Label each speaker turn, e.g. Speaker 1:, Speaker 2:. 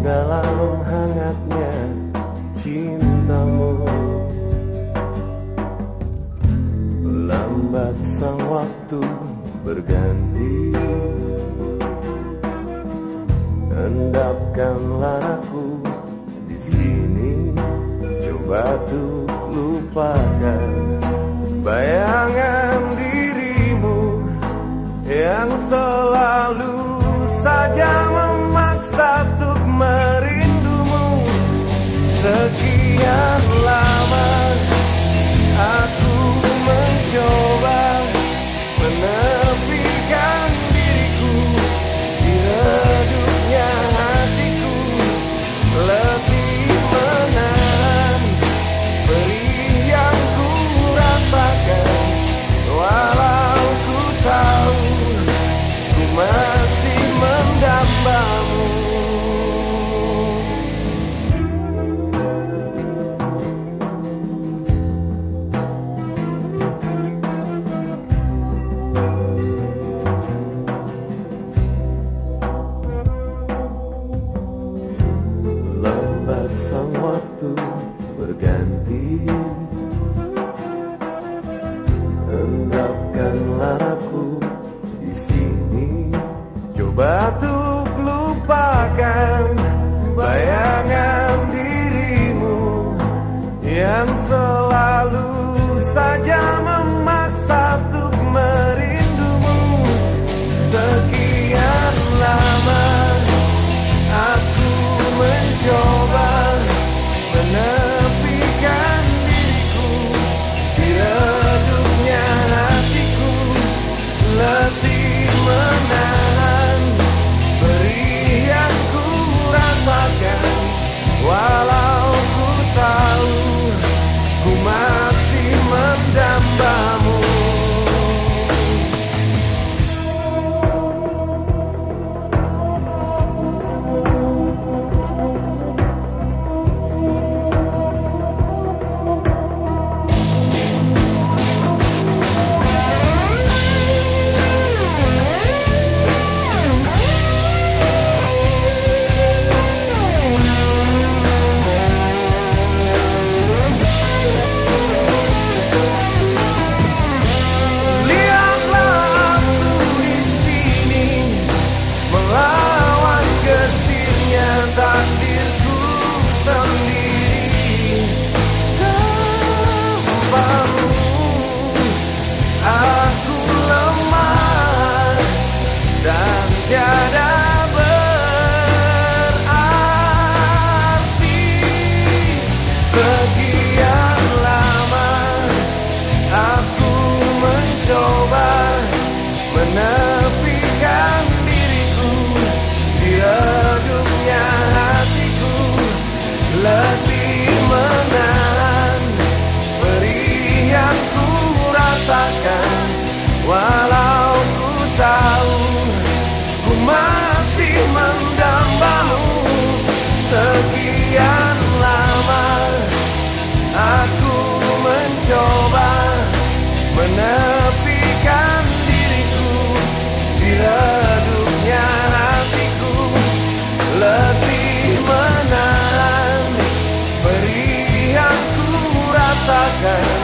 Speaker 1: dalam hangatnya cintamu. Lambat sang waktu berganti. Endapkanlah aku di sini. Coba tuh lupakan. Yeah.